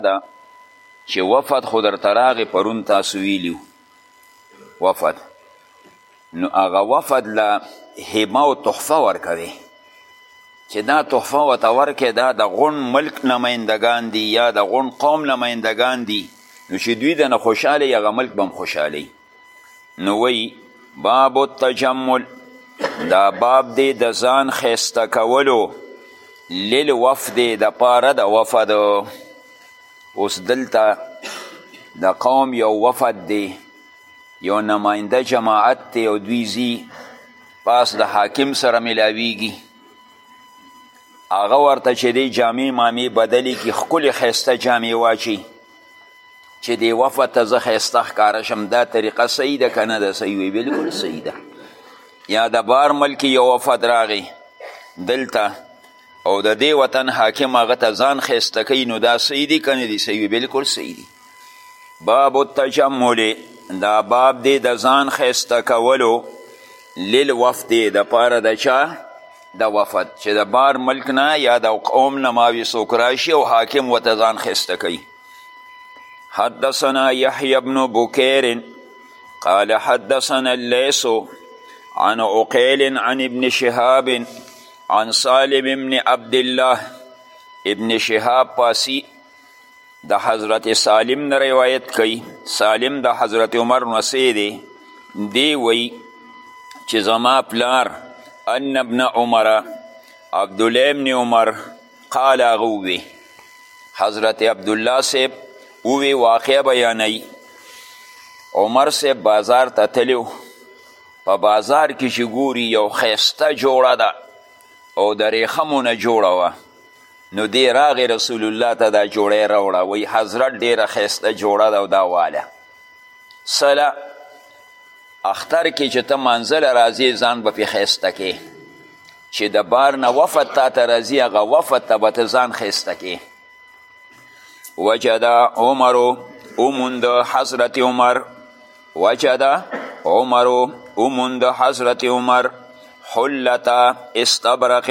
ده چې وفد خو درته راغې پرون تاسو ویلي وفد نو هغه وفد له هبه او تحفه ورکوي چې دا تحفه ورته ورکړې دا د غون ملک نمایندګان دي یا د غون قوم نمایندګان دي نو چې دوی دنه خوشحاله هغه ملک به هم خوشحالوي نو وی باب التجمل دا باب دی د ځان خیسته کولو لیل وفد د پاره د وفد اوس دلته د قوم یو وفد دی یو نماینده جماعت دی او دوی زی پاس د حاکم سره ملاویږي هغه ورته چې دی جامع مامې بدلې کی ښکلې ښایسته جامې واچي چې دی وفد ته زه ښایسته ښکاره شم دا طریقه صحیح ده که نه ده صحیح وی بلکل صحیح ده یا د بار ملک یو وفد راغی دلته او د دې وطن حاکم هغه ته ځان ښایسته کوي نو دا صحیح دي که نه دي صحیح وی بلکل صحیح دي باب التجمل دا باب دی د ځان ښایسته کولو للوفد د پاره د چا د وفد چې د بار ملک نه یا د قوم نه ماوی څوک راشي او حاکم ورته ځان ښایسته کوي حدثنا یحیی بن بکیر قال حدثنا اللیس عن عقیل عن ابن شهاب عن سالم ابن عبدالله ابن شهاب پاسی د حضرت سالم نه روایت کوي سالم د حضرت عمر نسی دی دی وی چې زما پلار ان ابن عمر عبدالله ابن عمر قال هغه ووی حضرت عبدالله صاحب ووی واقع بیانوي عمر صاحب بازار ته تللی په بازار کې چې ګوري یو ښایسته جوړه ده او د ریخمو نه جوړه وه نو دی راغی رسول الله ته دا جوړی راوړه وی حضرت ډیره ښایسته جوړه ده او دا واله سله اختر کې چې ته منزله راځې ځان به پې ښایسته کې چې د بار نه وفد تا ته راځي هغه وفد ته به ته ځان ښایسته کې وجد عمرو اوموند حضرت عمر وجد عمرو اوموند حضرت عمر حلت استبرق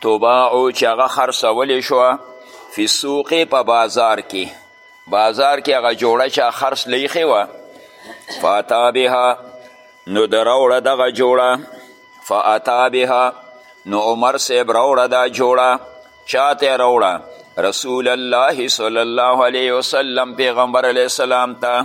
تباعو چې هغه خرڅولی شوه فی سوق په بازار کې بازار کې هغه جوړه چې خرڅ لیخې وه فاتا بها نو د راوړه دغه جوړه فاتا بها نو عمر صاحب راوړه دا جوړه چاته راوړه رسول الله صلی الله علیه وسلم پیغمبر علیه السلام ته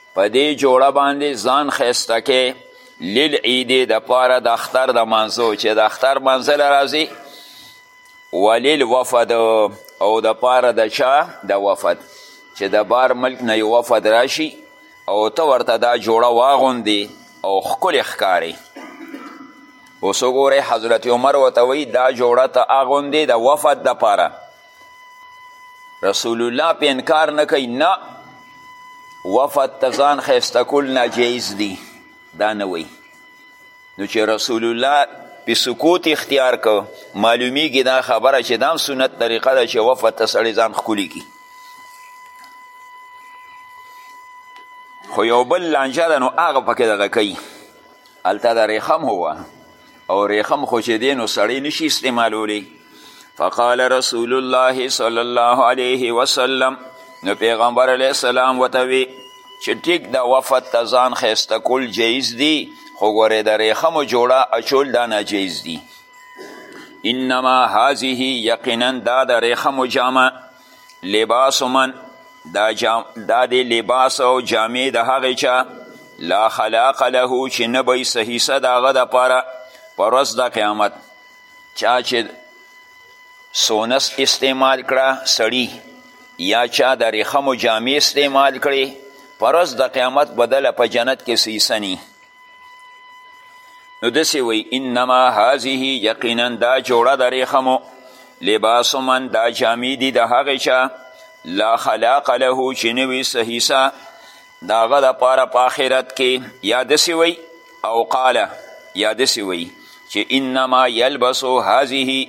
په دې جوړه باندې ځان ښایسته کې لیل عیدې د پاره د اختر د مانځو چې د اختر مانځله راځي ولیل وفد او د پاره د چا د وفد چې د بار ملک نه یو وفد راشي او ته ورته دا جوړه واغوندې او ښکلې ښکارې اوس وګورئ حضرت عمر ورته وایي دا جوړه ته اغوندې د وفد دپاره رسول الله په انکار نه کوي نه وفد ته ځان ښایسته کول ناجایز دي دا نه وایي نو چې رسول الله په سکوت اختیار کو معلومیږي دا خبره چې دا سنت طریقه ده چې وفد ته سړی ځان ښکلي کړي خو یو بل لانجه ده نو هغه پکې دغه کوي هلته د ریخم هو او ریخم خو چې دی نو سړی نشي استعمالولی فقال رسول الله صلی الله علیه وسلم نو پیغمبر علیه السلام ورته وی چې ټیک د وفد ته ځان ښایسته کول جایز دي خو ګورې د ریخمو جوړه اچول دا ناجایز دي انما هذه یقینا دا د ریخمو جامه لباس من دا, جام دا دی لباس او جامې د هغې چا لا خلاق له چې نه به یې صحیصه د هغه دپاره په ورځ د قیامت چا چې سونس استعمال کړه سړی یا چا د رخمو جامې استعمال کړي پرز د قیامت بدله په جنت کې سیسنی نو دسې وی انما هذه یقینا دا جوړه د ریخمو لباس من دا جامې دي د هغې چا لا خلاق له چې نه وي صحیصه د هغه دپاره په آخرت کې یا دسې وی او قاله یا دسې وی چې انما یلبسو هذه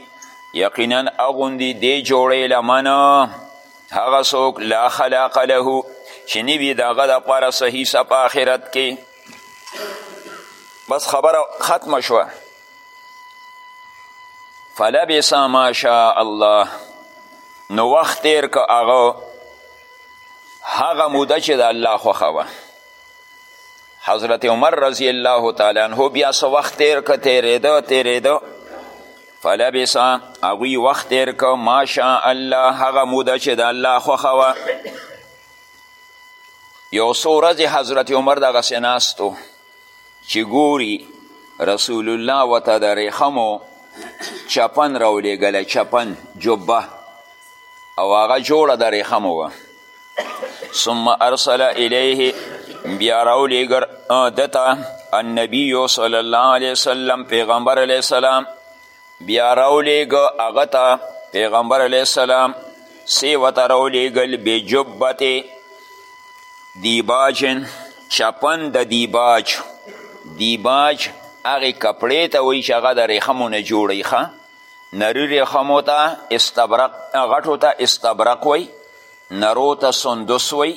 یقینا اغوندي دې جوړې لمنه هغه څوک لا خلاق له چې نه وي د هغه دپاره څه حصه په آخرت کې بس خبره ختمه شوه فلبس ما شاء الله نو وخت تیر که هغه هغه موده چې د الله خوښه وه حضرت عمر رضی الله تعالی عنه بیا څه وخت تیر که تیرېده تیرېده فلبس هغوی وخت تیر کو ماشاء الله هغه موده چې د الله خوښه وه یو څو ورځې حضرت عمر دغسې ناست و چې ګوري رسول الله ورته د ریخمو چپن راولیږلی چپن جبه او هغه جوړه د ریخمو وه ثم ارسل الیه بیا راولیږر دته النبی صلی الله علیه وسلم پیغمبر علیه السلام بیا راولیږه هغه ته پیغمبر علیه السلام سی ورته راولیږل بجبت دیباجن چپن د دیباج دیباج هغې کپړې ته وایي چې هغه د ریخمو نه جوړی ښه نری ریخمو ته استبرق غټو ته استبرق وی نرو ته سندس وی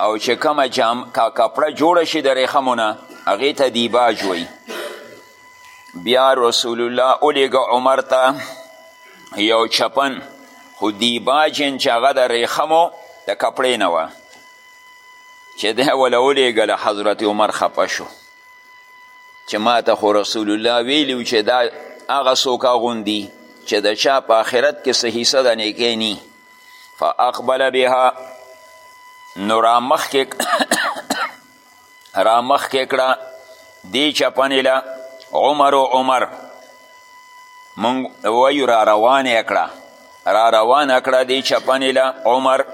او چې کومه جام کا کپړه جوړه شي د ریخمو نه هغې ته دیباج وی بیا رسول الله ولیږه عمر ته یو چپن خو دیباجن چې هغه د ریخمو د کپړې نه وه چې دی وله ولیږله حضرت عمر خفه شو چې ما ته خو رسول الله ویلی و چې دا هغه څوک اغوندي چې د چا په آخرت کې څه حصه د نیکۍ نی فاقبل بها نو رامخکې رامخکې کړه دې چپنې له عمر و عمر مونږ وایو را روانې کړه را روانه کړه دې چپنې له عمر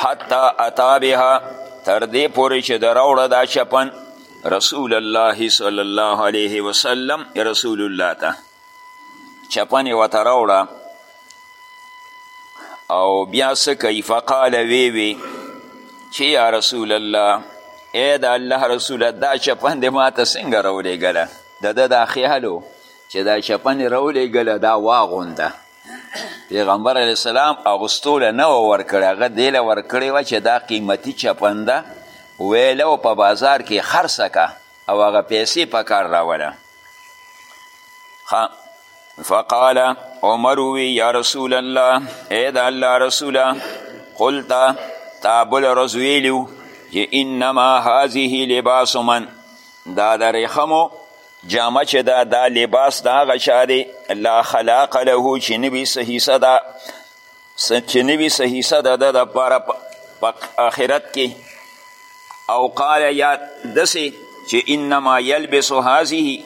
حتی اتا بها تر دې پورې چې د راوړه دا چپن رسول الله صلی الله علیه وسلم رسول الله ته چپنې ورته راوړه او بیا څه کوي فقال وی وی چې یا رسول الله ای د الله رسوله دا چپن دې ما ته څنګه راولېږله د ده دا خیال چې دا چپنې راولېږله دا واغونده پیغمبر علیه السلام اغوستو له نه وه ورکړې هغه دې له ورکړې وه چې دا قیمتي چپن ده ویله او په بازار کې خرڅه که او هغه پیسې په کار راوله فقال عمر وی یا رسول الله ای د الله رسوله قلت تا بل ورځ ویلي چې انما هذه لباس من دا د ریخمو جامه چې ده دا لباس د هغه چا دی لا خلاق له چې نه وي څه حصه ده چې نه وي څه حصه ده د دپاره په آخرت کې او قال یا دسې چې انما یلبس هذه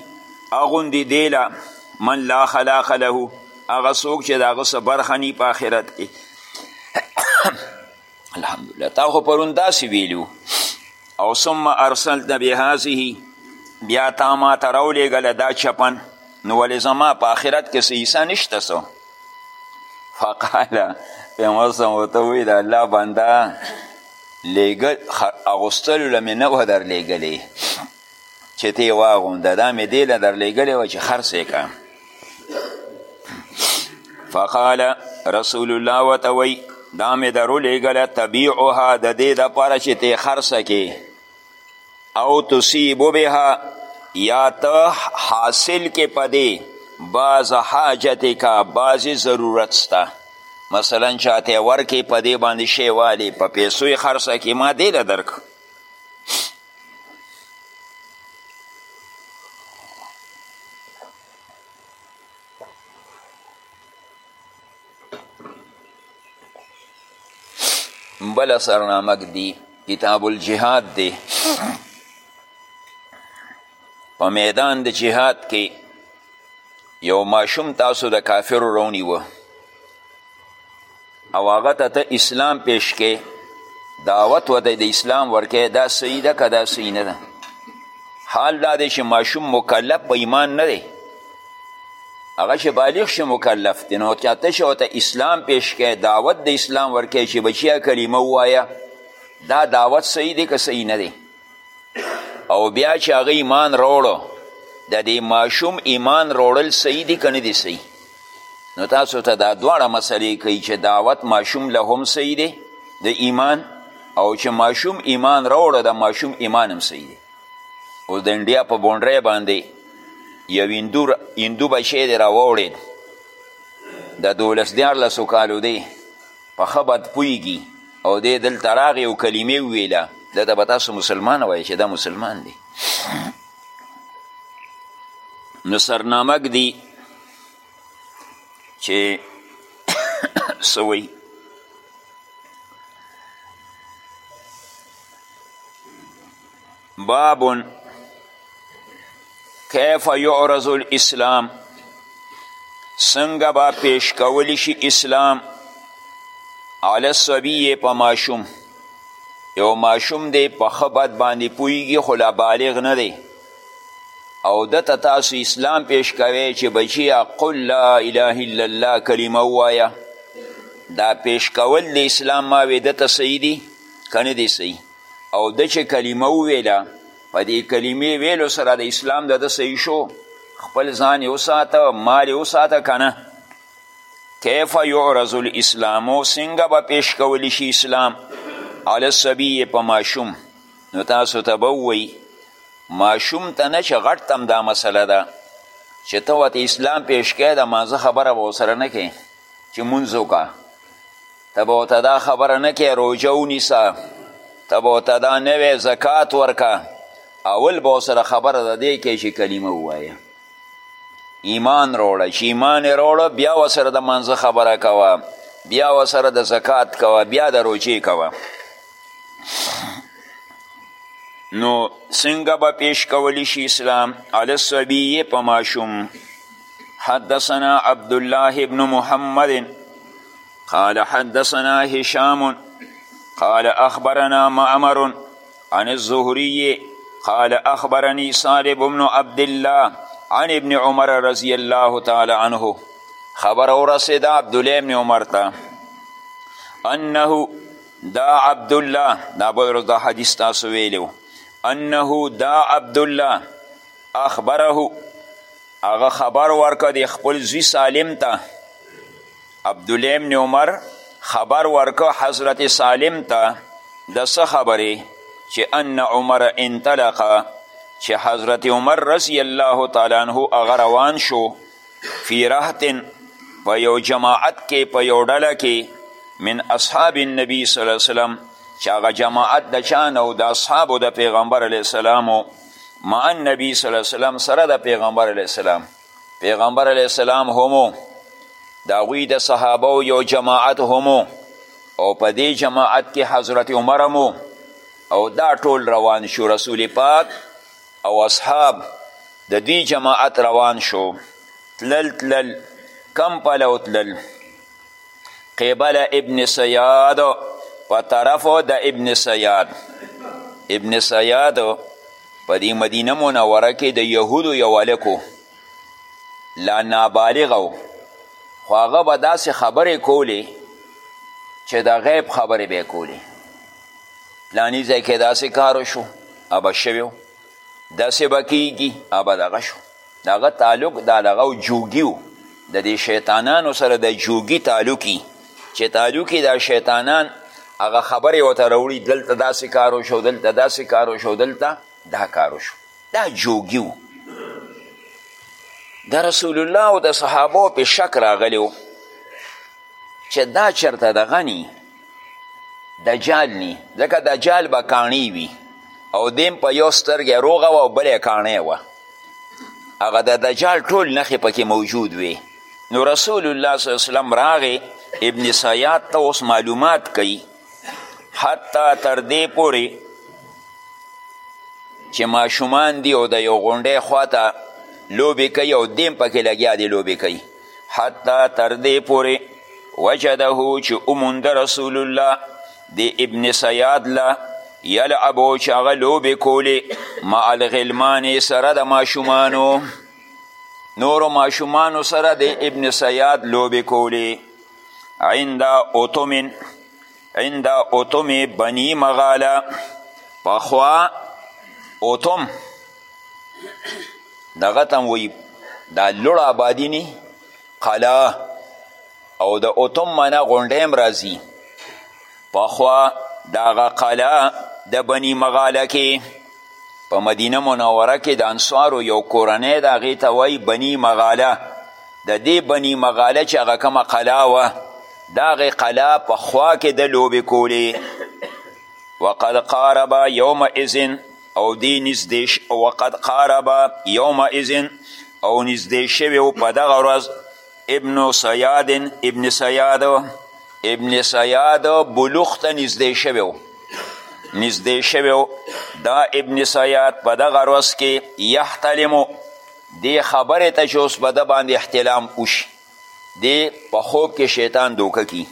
اغوندي دیله من لا خلاق له هغه څوک چې د هغه څه برخه نی په آخرت کې الحمدلله تا خو پرون داسې ویلو او ثم ارسلت بهذه بیا تا ما ته راولېږله دا چپن نو ولې زما په آخرت کې څه حصه نشته څه فقاله پیغمبر صم ورته ووایي د الله بنده لیږل اغوستلو له مې نه وه درلیږلې چې ته یې واغونده دا مې دې له درلېږلې وه چې خرڅ یې کړه فقال رسول الله ورته وایي دا مې درولېږله تبیعها د دې دپاره چې ته یې خرڅه کې او تصیب بها یا ته حاصل کې په دې بعض حاجت کا بعضې ضرورت سته مثلا چاته ورکې په دې باندې شی والی په پیسو یې خرڅه کې ما دې له درکړه بل سرنامک دی کتاب الجهاد دی په میدان د جهاد کې یو ماشوم تاسو د کافرو رونی و او هغه ته ته اسلام پیش کې دعوت وته د اسلام ورکې دا صحیح ده که دا صحیح نه ده حال دا دی چې ماشوم مکلف په ایمان نه دی هغه چې بالغ شي مکلف دی نو که ته ورته اسلام پیش کې دعوت د اسلام ورکې چې بچیا کلمه ووایه دا دعوت صحیح دی که صحیح نه دی او بیا چې هغه ایمان راوړو د دې ماشوم ایمان راوړل صحیح دي که نه دي صحیح نو تاسو ته دا دواړه مسلې کوي چې دعوت ماشوم له هم صحیح دی د ایمان او چې ماشوم ایمان راوړه د ماشوم ایمان هم صحیح دی اوس د انډیا په بونډرۍ باندې یو هندو هندو بچی دی راوړید د دولس دیارلسو کالو دی په ښه بد پوهېږي او دی دلته راغی او کلمې وویله ده ته به تاسو مسلمان وایي چې دا مسلمان دی نو سرنامک دی چې سوی باب کیف یعرض الاسلام څنګه به پیش کولی شي اسلام علی الصبی په ماشوم یو ماشوم دی په ښه بد باندې پوهیږي خو لا بالغ نه دی او ده ته تاسو اسلام پیش کوئ چې بچیه قل لا اله الا الله کلمه ووایه دا پیش کول د اسلام ما وې ده ته صحیح دي که نه دي صحیح او ده چې کلمه وویله په دې کلمې ویلو سره د اسلام د ده صحیح شو خپل ځان یې وساته مال یې وساته که نه کیف یعرض الاسلامو څنګه به پیش کولی شي اسلام علی السبیه په ماشوم نو تاسو ته به ووایي ماشوم ته نه چې غټ تم دا مسله ده چې ته ورته اسلام پیش کوې د مانځه خبره به ورسره نه کوې چې مونځ وکړه ته به ورته دا خبره نه کوې روژه ونیسه ته به ورته دا نه وې زکات ورکه اول به ورسره خبره د دې کوې چې کلمه ووایه ایمان روړه چې ایمان یې روړه بیا ورسره د مانځه خبره کوه بیا ورسره د زکات کوه بیا د روژې کوه نو څنګه به پیش کولی شي اسلام علی الصبیه په ماشوم حدثنا عبدالله ابن محمد قال حدثنا هشام قال اخبرنا معمر عن الزهري قال اخبرني صالب بن عبد الله عن ابن عمر رضی الله تعالی عنه خبر اورسید عبدالله ابن عمر ته انه دا عبدالله دا به ورځ دا حدیث تاسو ویلی انه دا عبدالله اخبره هغه خبر ورکړه د خپل زوی سالم ته عبدالله ابن عمر خبر ورکړه حضرت سالم ته د څه خبرې چې ان عمر انطلقه چې حضرت عمر رضی الله تعالی عنه هغه روان شو فی رهتن په یو جماعت کې په یو ډله کې من اصحاب النبی صلی الله علیه وسلم چې هغه جماعت د چا نه او د اصحابو د پیغمبر علیه السلام مع النبی صلی الله علیه وسلم سره د پیغمبر علیه السلام پیغمبر علیه السلام همو د هغوی د صحابه یو جماعت همو او په دې جماعت کې حضرت عمر همو او دا ټول روان شو رسول پاک او اصحاب د دی جماعت روان شو تلل تلل کم پلو تلل قبل ابن سیاد په طرف د ابن سیاد ابن سیاد په دی مدینه منوره کې د یهودو یو هلکو لا نابالغه و خو هغه به داسې خبرې کولې چې د غیب خبرې به یې کولې پلانی ځای کې داسې کار شو ابه شوی و داسې به کیږي ابه دغه شو د هغه تعلق دا دغه او جوګي و د دې شیطانانو سره د جوګي تعلقي چې تعلقي دا شیطانان هغه خبرې ورته راوړي دلته داسې کار وشو دلته داسې کار وشو دلته دا کار وشو دا جوګي و د رسول الله او د صحابو په شک راغلی و چې دا چرته دغه نی دجال نی ځکه دجال به کاڼی وي او دیم په یو سترګی روغه وه او بلی کاڼی وه هغه د دجال ټول نښې پکې موجود وي نو رسول الله صلی الله وسلم راغې ابن سیاد ته اوس معلومات کوي حتی تر دې پورې چې ماشومان دي او د یو غونډۍ خواته لوبې کوي او دیم پکې لګیا دی لوبې کوي حتی تر دې پورې وجده چې ومونده رسول الله د ابن سیاد له یلعبو چې هغه لوبې کولې مع الغلمانې سره د ماشومانو نورو ماشومانو سره د ابن سیاد لوبې کولې عند اوتمن عند اتم بنی مغاله پخوا اتم دغه ته هم وایي دا لوړ آبادي نه قلا او د اتم معنا غونډی هم راځي پخوا د هغه قلا د بني مغاله کې په مدینه منوره کې د انصارو یو کورنۍ ده هغې ته وایي بني مغاله د دې بني مغاله چې هغه کومه قلا وه د هغې قلا په خوا کې د لوبې کولې وقد قارب یوم اذن او دی نږدې وقد قارب یوم اذن او نږدې شوی و په دغه ورځ ابن سیاد ابن سیاد ابن سیاد بلوغ ته نږدې شوی و نږدې شوی و دا ابن سیاد په دغه ورځ کې یحتلمو دې خبرې ته چې اوس به ده باندې احتلام وشي دې په خوب کې شیطان دوکه کی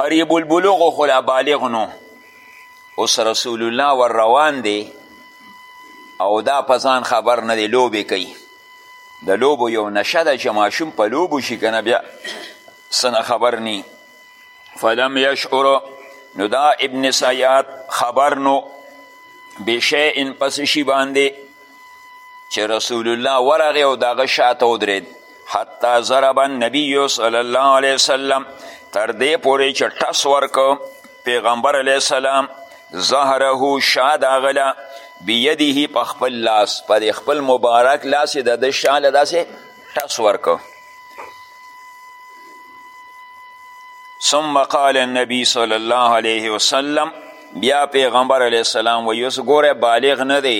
قریب البلوغ خو لا بالغ نو اوس رسول الله ور روان دی او دا په ځان خبر نه دی لوبې کوي د لوبو یو نشه ده چې ماشوم په لوبو شي که نه بیا سنه خبر نی فلم یشعر نو دا ابن سیاد خبر نو بشیئن پس شي باندې چې رسول الله ورغی او دغه شاته ودرېد حتی ضرب النبی صلی الله علیه وسلم تر دې پورې چې ټس ورکړ پیغمبر علیه السلام ظهره شا د هغه له بیده په خپل لاس په د خپل مبارک لاس یې د ده شا له داسې ټس ورکړ ثم قال النبي صلی الله علیه وسلم بیا پیغمبر علیه السلام وایي اوس ګوره بالغ نه دی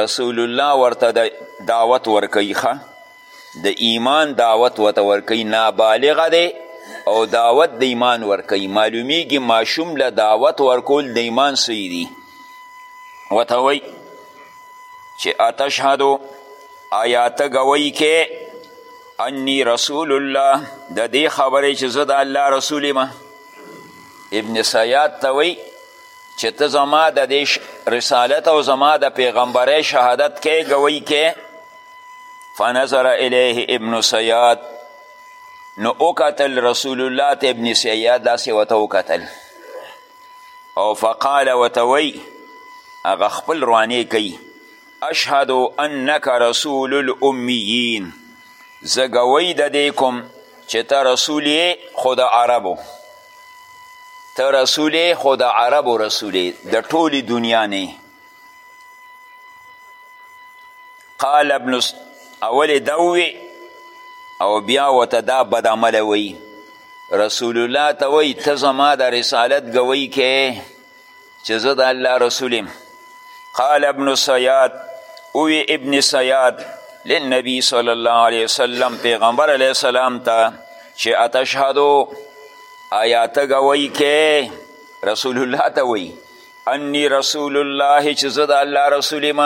رسول الله ورته دعوت ورکوي ښه د ایمان دعوت وته ورکوي نابالغه دی او دعوت د ایمان ورکوي معلومیږي ماشوم له دعوت ورکول د ایمان څه دي ورته وایي چې اتشهدو آیا ته ګوی کې انی رسول الله د دې خبرې چې زه د الله رسول یم ابن سیاد ته وایي چې ته زما د دې رسالت او زما د پیغمبرۍ شهادت کې ګوی کې فنظر الیه ابن سیاد نو وکتل رسول الله ته ابن سیاد داسې ورته وکتل او فقال ورته وی هغه خپل روانې کوي اشهد انک رسول الامیین زه ګوی د دې کوم چې ته رسول یې خو د عربو ته رسول یې خو د عربو رسول یې د ټولې دنیا نه قال ابن اول دا وی او بیا وته دا بد عمل وی رسول الله ته وی ته زما د رسالت ګوی کې چې زه د الله رسول قال ابن سیاد اوی ابن سیاد للنبی صلی الله علیه وسلم پیغمبر علیه السلام ته چې اتشهدو آیا ته ګوی کې رسول الله ته وی انی رسول الله چې زه د الله رسول یم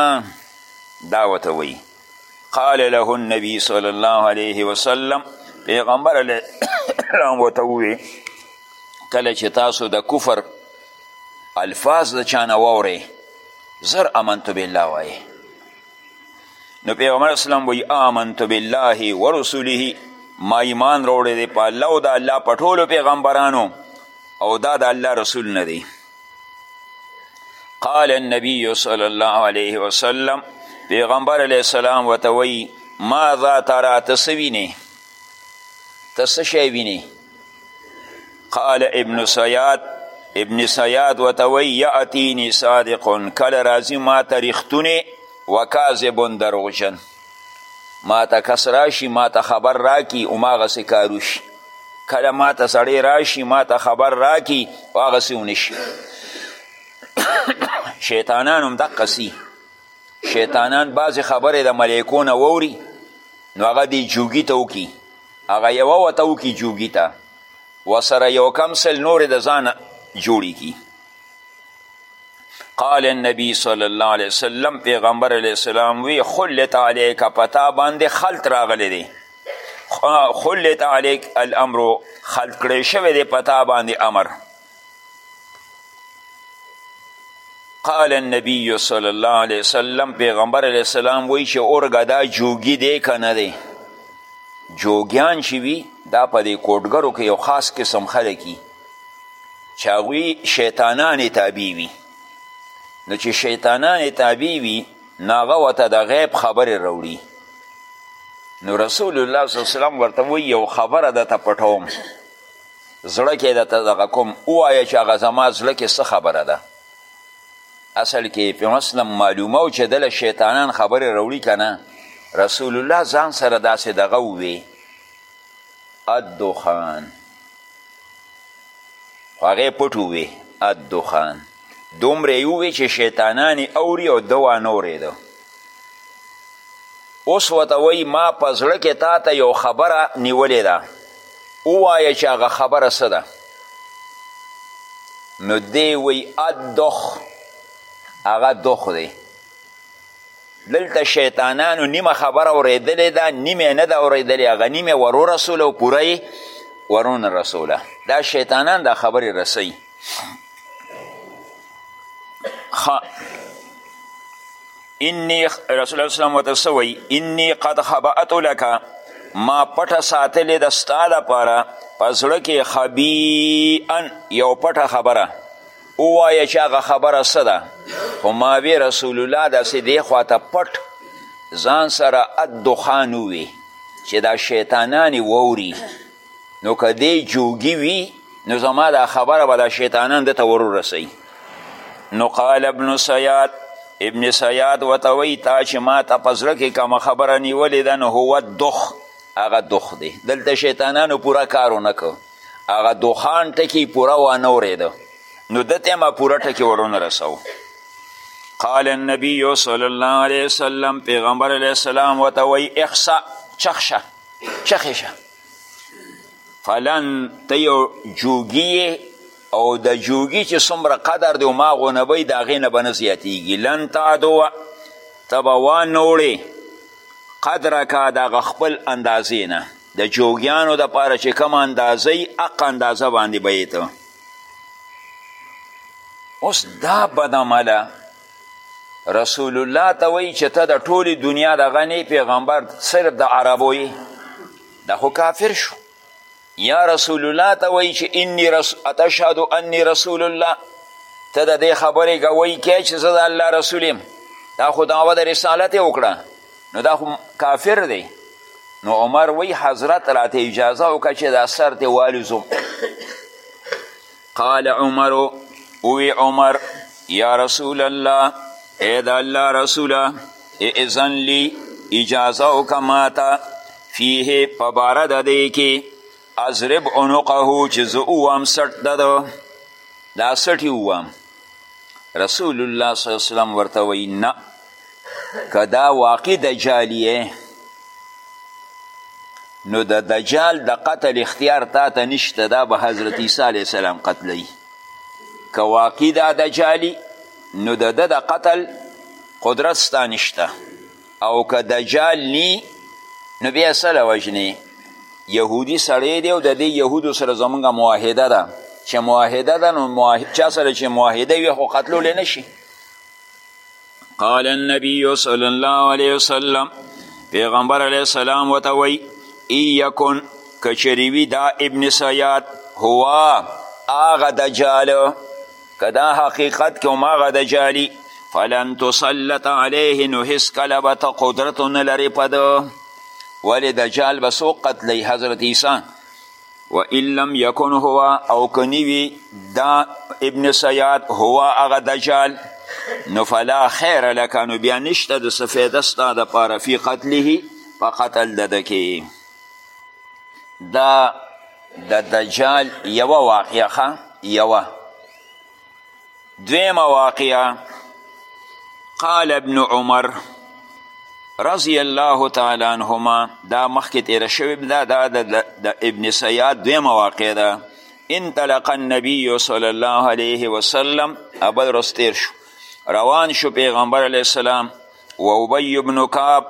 دا ورته وایي قال له النبي صلی الله علیه وسلم پیغمبر علیه السلام ورته ووی کله چې تاسو د کفر الفاظ د چانه واورئ زر امنت بالله وایي نو پیغمبر اسلام وایي آمنت بالله ورسوله ما ایمان راوړی دی په الله او د الله په ټولو پیغمبرانو او دا د الله رسول نه دی قال النبي صلی الله علیه وسلم پیغمبر علیه السلام ورته وایي ماذا ترا ته څه وینې ته څه شی وینې قال ابن سیاد ابن سیاد ورته وایي یأتیني صادق کله راځي ما ته رښتونی وکاذب دروغجن ما ته کس راشي ما ته خبر راکي هماغسې کار وشي کله ما ته سړی راشي ما ته خبر راکي او هغسې ونشي شیطانان هم دقسي شیطانان بعضې خبرې د ملیکو نه واوري نو هغه دې جوګي ته وکړي هغه یوه ورته وکړي جوګي ته ورسره یو کم سل نورې د ځانه جوړې کړي قال النبی صلی الله علیه وسلم پیغمبر علیه السلام وی خلت علیک پتا باندې خلط راغلی دی خلت علیک الامر خلط کړی شوی دی پتا باندې امر قال النبی صلی الله علیه وسلم پیغمبر علیه السلام وی چې اورګه دا جوګی دی که نه دی جوګیان چې وي دا په دې کوټګرو کې یو خاص قسم خلک چې هغوی شیطانانې تابع وي نو چې شیطانانې تابع وي نو هغه ورته د غیب خبرې راوړي نو رسول الله صلی الله علیه وسلم ورته وایي یو خبره درته پټوم زړه کې درته دغه کوم ووایه چې هغه زما زړه کې څه خبره ده اصل کې په مسلم معلومه و چې دله شیطانان خبرې راوړي که نه رسول الله ځان سره داسې دغه ووی الدخان خو هغه پټ ووی الدخان دومره یې ووی چې شیطانان یې اوري او ده وانه اورېده اوس ورته وایي ما په زړه کې تا ته یو خبره نیولې ده ووایه چې هغه خبره څه ده نو دی وایي الدخ هغه دخ دی دلته شیطانانو نیمه خبره اورېدلې ده نیمه یې نه ده اورېدلې هغه نیمه ورورسوله او پوره یې ورونه رسوله دا شیطانان دا خبرې رسوي انی رسول الله اسلام ورته څه وایي انی قد خبأت لکه ما پټه ساتلې ده ستا لپاره په زړه کې خبیئن یو پټه خبره ووایه چې هغه خبره څه ده خو ما وی رسول الله داسې دې خواته پټ ځان سره الدخان ووی چې دا شیطانانې ووري نو که دې جوګي وي نو زما دا خبره به دا شیطانان دته ورورسوي نو قال ابن سیاد ابن سیاد ورته وایي تا چې ما ته په زړه کې کومه خبره نیولې ده نو هو دخ هغه دخ دی دلته شیطانانو پوره کار ونه کړ هغه دخان ټکی پوره وانه ورېده نو ده ته ما پوره ټکی ورونه رسو قال النبی صلی الله علیه وسلم پیغمبر علیه السلام ورته وایي اخسا چخ شه چخې شه فلن ته یو جوګي او د جوګي چې څومره قدر دی ما غونبی د هغې نه به نه زیاتیږي لن تعدوه ته به وانه وړې قدرکه د هغه خپل اندازې نه د جوګیانو د پاره چې کوم اندازه یي حق اندازه باندې به یې ته اوس دا بدعمله رسول الله ته وایي چې ته د ټولې دنیا د غنې پیغمبر صرف د عربو یې دا خو کافر شو یا رسول الله ته وایي چې انی رس... اتشهد انی رسول الله ته د دې خبرې ګوی کې چې زه د الله رسول یم دا خو دعوه د رسالت یې وکړه نو دا خو کافر دی نو عمر وی حضرت راته اجازه وکړه چې دا سر ته والوزم قال عمر اوی عمر یا رسول الله ای د الله رسوله اذن لی اجازه وکړه ماته فیه په باره د دی کې اضرب عنقه چې زه ووام سټ د ده دا سټ یې ووام رسول الله صلی الله وسلم ورته وایي نه که دا واقع دجال یې نو د دجال د قتل اختیار تا ته نشته دا به حضرت عیسی علیه السلام قتلی که واقع دا دجالی نو د ده د قتل قدرت ستا نشته او که دجال نی نو بیا څه له وژنې یهودي سړی دی او د دې یهودو سره زمونږ معاهده ده چې معاهده ده نو معاهد... چا سره چې معاهده وي خو قتلولی نه شي قال النبي صلی الله علیه وسلم پیغمبر علیه السلام ورته وایي ایکن که چېرې وي دا ابن سیاد هو هغه دجال که دا حقیقت که هماغه د جعلي فلن تسلط علیه نو هیڅکله به ته قدرت نه لرې په ده ولې دجال به څوک قتلوي حضرت عیسی و ان لم یکن هو او که وي دا ابن سیاد هو هغه دجال نو فلا خیر لک نو بیا نشته د څه فایده ستا دپاره فی قتله په قتل د ده کې دا د دجال یوه واقعه ښه یوه دویمه واقعه قال ابن عمر رضی الله تعالی عنهما دا مخکې تیره شوې دا د ابن سیاد دویمه واقعه ده انطلق النبی صلی الله علیه وسلم ابل رستیر شو روان شو پیغمبر علیه السلام و ابی ابن کعب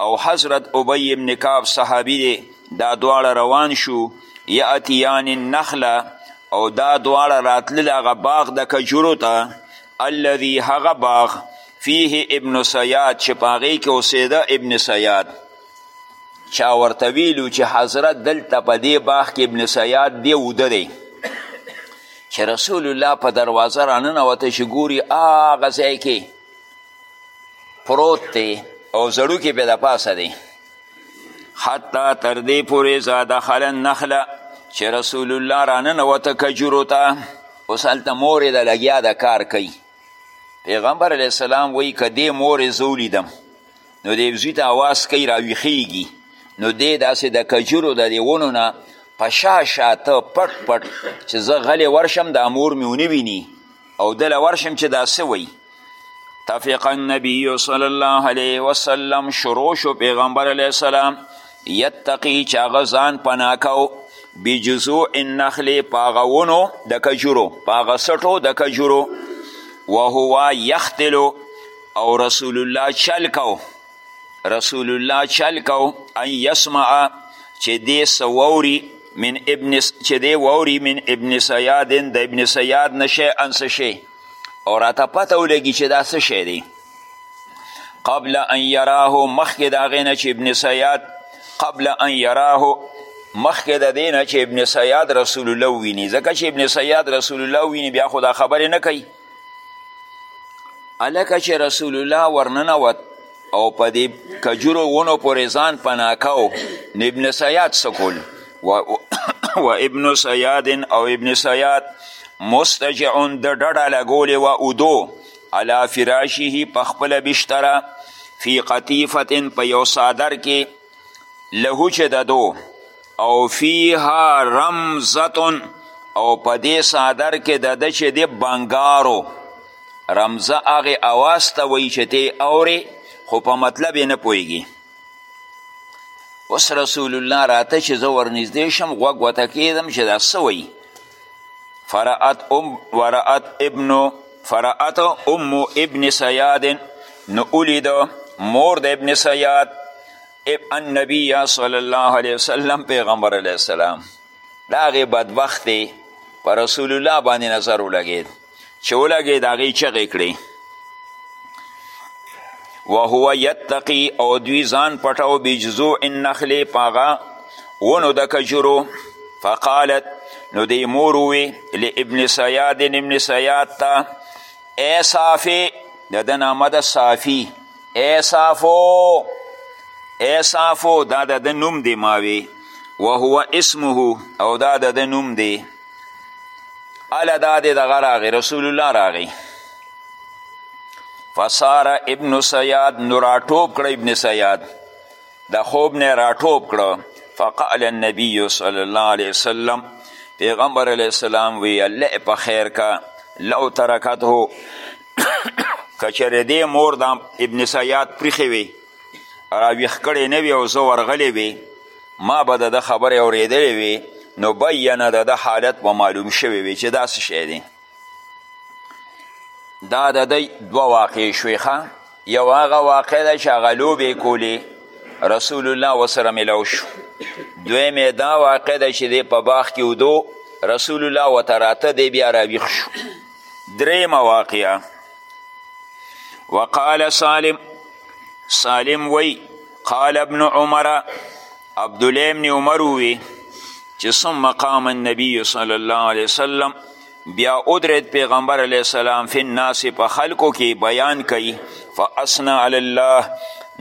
او حضرت ابی ابن کعب صحابی دی دا دواړه روان شو یاتیان النخله او دا دواړه راتلل هغه باغ د کجورو ته الذي هغه باغ فيه ابن سیاد چې په هغې کې اوسېده ابن سیاد چا ورته ویلو چې حضرت دلته په دې باغ کې ابن سیاد دی اوده دی چې رسول الله په دروازه راننوته چې ګوري هغه ځای کې پروت دی او زړوکی پې د پاسه دی حتی تر دې پورې زه دخل النخله چې رسول الله راننوته کجورو ته اوس هلته مورې د لګیا د کار کوي پیغمبر علیه السلام وایي که دې مورې زه ولیدم نو دې وزي ته اواز کوي راویښیږي نو دې داسې د کجورو د دې ونو نه په شا شاته پټ پټ چې زه غلی ورشم دا مور مې ونه ویني او دله ورشم چې دا څه وایي تفق النبی صلی الله علیه وسلم شروع شو پیغمبر علیه السلام یتقی چې هغه ځان پناه کو بجزوع النخل په هغه ونو د کجورو په هغه سټو د کجورو وهو یختلو او رسول الله چل کو رسول الله چل کو ان یسمع چې دې څه واوري من ابن چې دې واوري من ابن سیاد د ابن سیاد نه شی ان څه شی او راته پته ولګي چې دا څه شی دی قبل ان یراه مخکې د هغې نه چې ابن سیاد قبل ان یراه مخکې د دې نه چې ابن سیاد رسول الله وویني ځکه چې ابن سیاد رسول الله وویني بیا خو دا خبرې نه کوي هلکه چې رسول الله ورننوت او په دې کجورو ونو پورې ځان پناه کو نو ابن سیاد څه کول و ابن سیاد او ابن سیاد مستجعون د ډډه لګولې وه اودو علا فراشه په خپله بشتره فی قطیفت په یو صادر کې له چې ددو او فیها رمزتون او په دې صادر کې د ده چې دی بنګارو رمزه هغې اواز ته وایي چې ته اورې خو په مطلب یې نه پوهېږي اوس رسول الله راته چې زه ورنږدې شم غوږ ورته کېدم چې دا څه وایي فرأت ام ورأت ابنو فرأت ام ابن سیاد نو ولید مور د ابن سیاد النبی صلی الله علیه وسلم پیغمبر علیه السلام د هغې بدبختې په رسول الله باندې نظر ولګېد چې ولګېد هغې چغې کړې وهو یتقي او دوی ځان پټاو بجزوع النخلې په هغه ونو د کجورو فقالت نو دی مور وی لابن سیاد ابن سیاد تا ای صافی د د نامه د صافی ای صافو ای صافو دا د د نوم دی ماوی وهو اسمه او دا د د نوم دی اله دا دی دغه راغی رسول الله راغی فسار ابن سیاد نو راټوب کړه ابن سیاد د خوب نه راټوب کړه فقال النبی صلی الله علیه وسلم پیغمبر علیه السلام وی الله په خیر کا لو ترکت هو کچره دی مور د ابن سیاد پریخې وی راویخ کړی نه وی او زه ورغلی وی ما به د خبرې اورېدلې وی نو بینه د حالت به معلوم شوی وی چې داسې شی دی دا د دی دوه واقع شوې ښه یو هغه واقع ده چې هغه لوبې کولې رسول الله وسره ملو شو دویمې دا واقع ده چې دی په باغ کې ودو رسول الله ورته راته دی بیا راویښ شو درېیمه واقعه وقال سالم سالم وی قال ابن عمره عبدالله ابن عمر ووی چې ثم قام النبی صلی الله علیه وسلم بیا ادرید پیغمبر علیه السلام فی الناس په خلکو کې بیان کوي فاسنا علی الله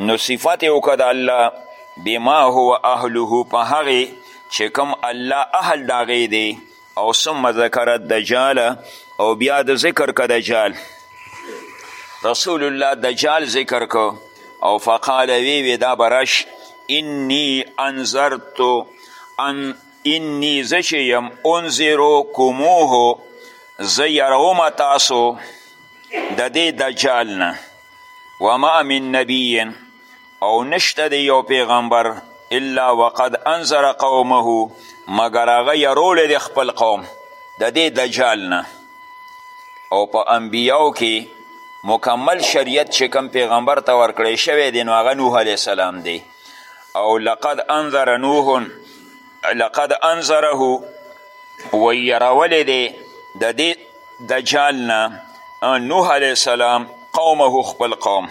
نو صفت یې وکړه د الله بما هو اهله په هغې چې کوم الله اهل د هغې دی او ثم ذکر الدجال او بیا د ذکر که دجال رسول الله دجال ذکر که او فقال وی وی دا برش انی انظرت ان انی زچه یم انظرو کموه زه یروم تاسو د دې دجال نه وما من نبی او نشته دی یو پیغمبر الا وقد انذر قومه مګر هغه یرولی دی خپل قوم د دې دجال نه او په انبیاو کې مکمل شریعت چې کوم پیغمبر ته ورکړی شوی دی نو هغه نوح علیه السلام دی او لقد انذر نوح لقد انذره ویرولی دی د دې دجال نه نوح علیه السلام قومه خپل قوم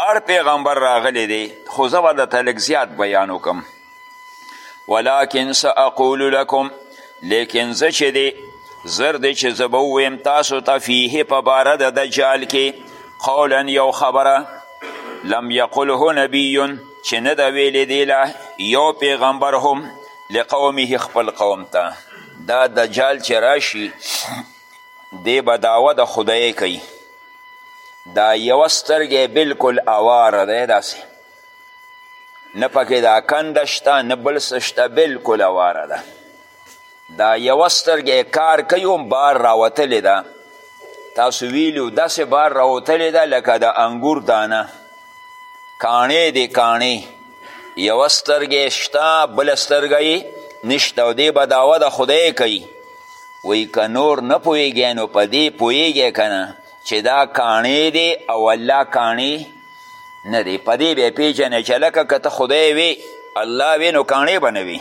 هر پیغمبر راغلی دی خو زه به درته لږ زیات بیان وکړم ولکن ساقول لکم لیکن زه چې دی زر دی چې زه به وویم تاسو ته فیه په باره د دجال کې قولا یو خبره لم یقله نبی چې نه ده ویلې دی له یو پیغمبر هم لقومه خپل قوم ته دا دجال چې راشي دی به دعوه د خدای کوي دا یوه سترګی بلکل اواره دی داسې نه پکې دا کنده شته نه بل څه شته بلکل اواره ده دا یوه سترګی کار کوي هم بار راوتلې ده تاسو ویلو داسې بار راوتلې ده لکه د انګور دانه کاڼې دی کاڼې یوه سترګی شته بله سترګه یې نشته او دې به دعوه د خدای کوي وی که نور نه پوهیږی نو په دې پوهیږی کنه چې دا کاڼی دی او الله کاڼی نه دی په دې به پیژنې چې لکه که ته خدای وی الله وی نو کاڼی به نه وي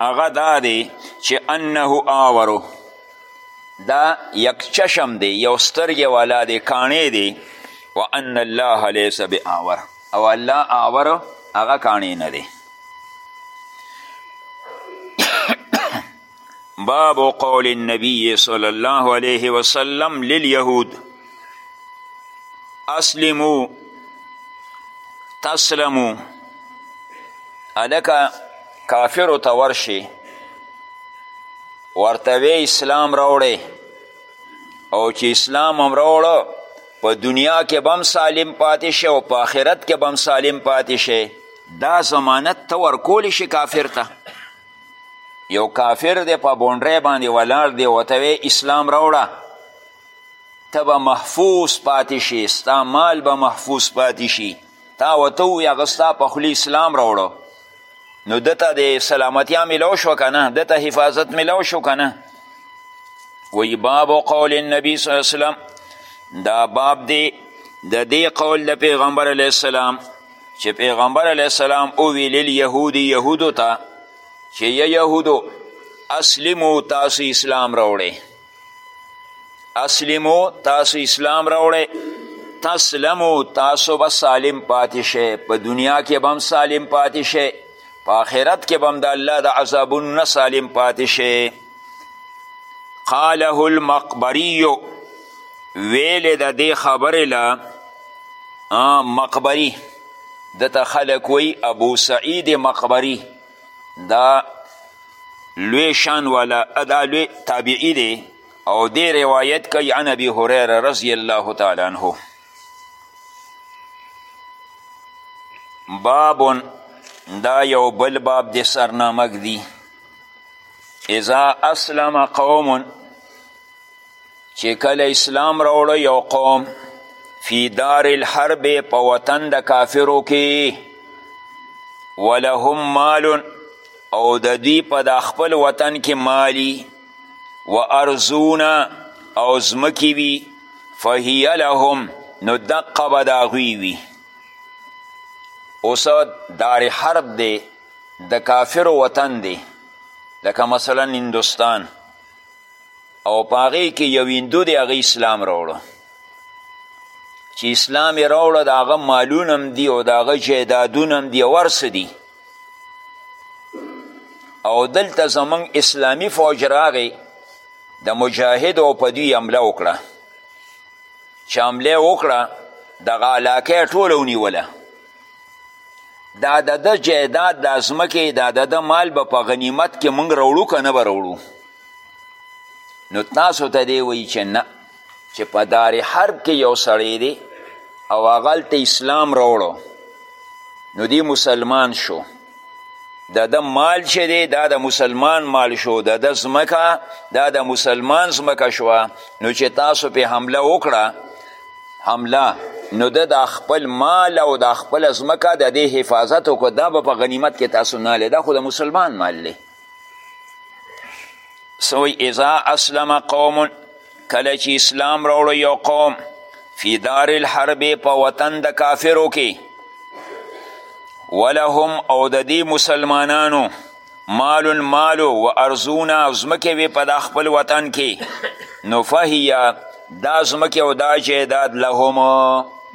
هغه دا دی چې انه آورو دا یک چشم دی یو سترګې والا دی کاڼی دی وان الله لیس بآور او الله آور هغه کاڼی نه دی باب قول النبي صلى الله عليه وسلم لليهود اسلموا تسلموا الکه کافرو ته ورشي ورته اسلام راوړی او چې اسلام هم راوړه په دنیا کې به هم سالم پاتې شي او په آخرت کې به هم سالم پاتې شي دا ضمانت ته ورکولی شي کافر ته یو کافر دی په بونډری باندې ولاړ دی ورته وی اسلام راوړه ته به محفوظ پاتې شي ستا مال به محفوظ پاتې شي تا ورته ووایي هغه ستا په خولي اسلام راوړو نو ده ته د سلامتیا میلاو شوه که نه ده ته حفاظت میلاو شو که نه وی باب قول النبی صلی الله وسلم دا باب دی د دې قول د پیغمبر علیه السلام چې پیغمبر علیه السلام وویل الیهودي یهودو ته چې یا یهودو اسلمو تاسو اسلام راوړئ اسلمو تاسو اسلام راوړی تسلمو تاسو به سالم پاتې شئ په دنیا کې به هم سالم پاتې شئ په آخرت کې به هم د الله د عذابونو نه سالم پاتې شئ قاله المقبري ویلې د دې خبرې له مقبري دته خلک وی ابو سعید مقبری دا لوی شان والا دا لوی تابعی دی او دی روایت کوي عن ابي هريره رضی الله تعالی عنه باب دا یو بل باب د سرنامک دی اذا اسلم قوم چې کله اسلام راوړو یو قوم فی دار الحرب په وطن د کافرو کې ولهم مال او د دوی په دا خپل وطن کې مالی و ارزونه او ځمکې وي فهی لهم نو دقه به د هغوی وي اوس دار حرب دی د کافرو وطن دی لکه مثلا هندوستان او په هغې کې یو هندو دی هغه اسلام راوړو چې اسلام یې راوړه د هغه مالونه هم دي او د هغه جایدادونه هم دي او هر څه دي او دلته زمونږ اسلامي فوج راغی د مجاهد او په دوی حمله وکړه چې حمله وکړه دغه علاقه یې ټوله ونیوله دا د ده جایداد دا ځمکې دا د ده مال به په غنیمت کې موږ راوړو که نه به راوړو نو تاسو ته دی وایي چې نه چې په دار حرب کې یو سړی دی او هغه هلته اسلام راوړو نو دی مسلمان شو د د مال چې دی دا د مسلمان مال شو د د ځمکه دا د مسلمان ځمکه شوه نو چې تاسو پې حمله وکړه حمله نو د د خپل مال او د خپل ځمکه د دې حفاظت وکړو دا به په غنیمت کې تاسو نه دا خو د مسلمان مال دی سوی اذا اسلم قوم کله چې اسلام راوړو یو قوم فی دار الحرب په وطن د کافرو کې ولهم او د دې مسلمانانو مال مالو و ارزونه او ځمکې وې په دا خپل وطن کې نو فهیه دا ځمکې او دا جایداد لهم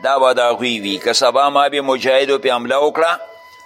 دا به د هغوی وي که سبا ما به مجاهدو پې حمله وکړه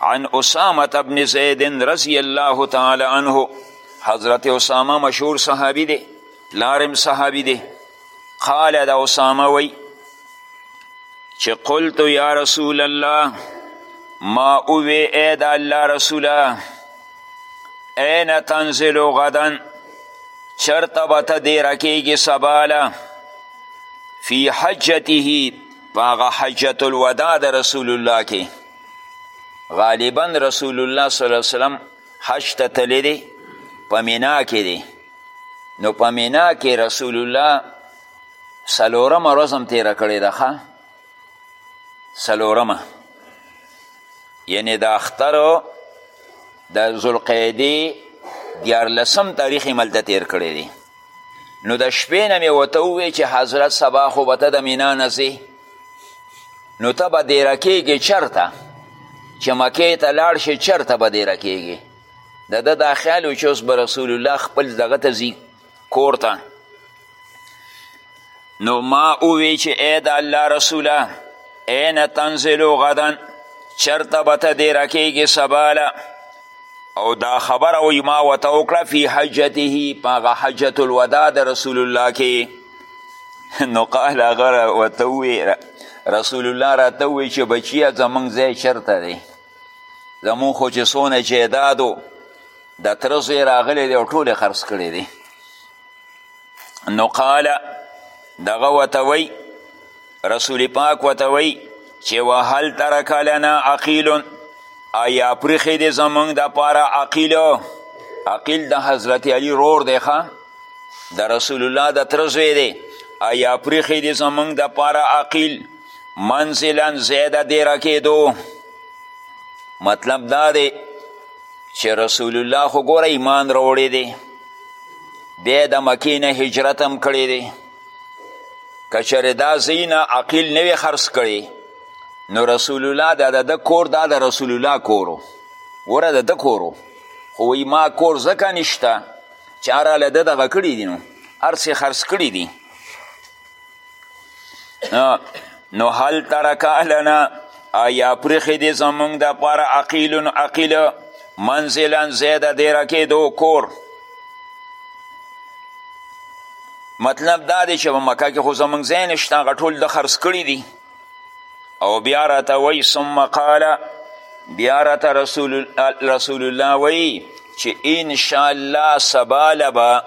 عن اسامت ابن زید رضی الله تعالی عنه حضرت اسامه مشهور صحابی دی لارم صحابی دی قال دا اسامه وی چې قلت یا رسول الله ما اوی ای دا الله رسوله این تنزل غدن چرته به ته دې راکېږي سباله فی حجته په هغه حجت الوداع د رسول الله کې غالبا رسول الله صلی الله علیه وسلم حج ته تللی دی په مینا کې دی نو په مینا کې رسول الله څلورمه ورځ هم تېره کړې ده ښه څلورمه یعنې د اختر د ذوالقعدې دیارلسم تاریخ یې ملته تېر کړی دی نو د شپې نه مې ورته وویل چې حضرت سبا خو به ته د مینا نه ځې نو ته به دیره کیږې چرته چې مکې ته لاړ شې چرته به دیره کیږې د ده دا خیال و چې اوس به رسول الله خپل دغه ته ځي کور ته نو ما ووی چې ای د الله رسوله این تنزلو غدن چرته به ته دیره کیږې سباله او دا خبره وی ما وته وکړه فی حجته په هغه حجت الوداع د رسول الله کې نو قال هغه ورته وویل رسول الله راته وویل چې بچیه زموږ ځای چېرته دی زموږ خو چې څونه جایداد و د تره زوی راغلی دی او ټول یې خرڅ کړی دی نو قال دغه ورته وی رسول پاک وته وی چې وهل ترک لنا عقیل آیا پریخې دې زمونږ دپاره عقیل عقیل د حضرت علی رور دی ښه د رسول الله د تره زوی دی آیا پریخې دې زمونږ دپاره عقیل منزلا زیاده دیره کېدو مطلب دا دی چې رسول الله خو ګوره ایمان راوړی دی بیا د مکې نه هجرت هم کړی دی که چېرې دا ځایونه عقیل نه وی خرڅ کړي نو رسول الله دا د ده کور دا د رسول الله کور و وره د ده کور و خو وایي ما کور ځکه نشته چې هر هله ده دغه کړي دي نو هر څه خرڅ کړي دي نو هل ترک اهلنا آیا پرخې دې زمونږ دپاره عقیلون عقیل منزلا ځای د دیره کېدو کور مطلب دا دی چې په مکه کې خو زمونږ ځای نشته هغه ټول د خرڅ کړي دي او بیا راته وایي ثم قاله بیا راته رسول, رسول الله وایي چې انشاءالله سبا لبه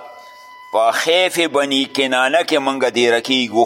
په خیف بنی کنانه کې مونږ دیره کېږو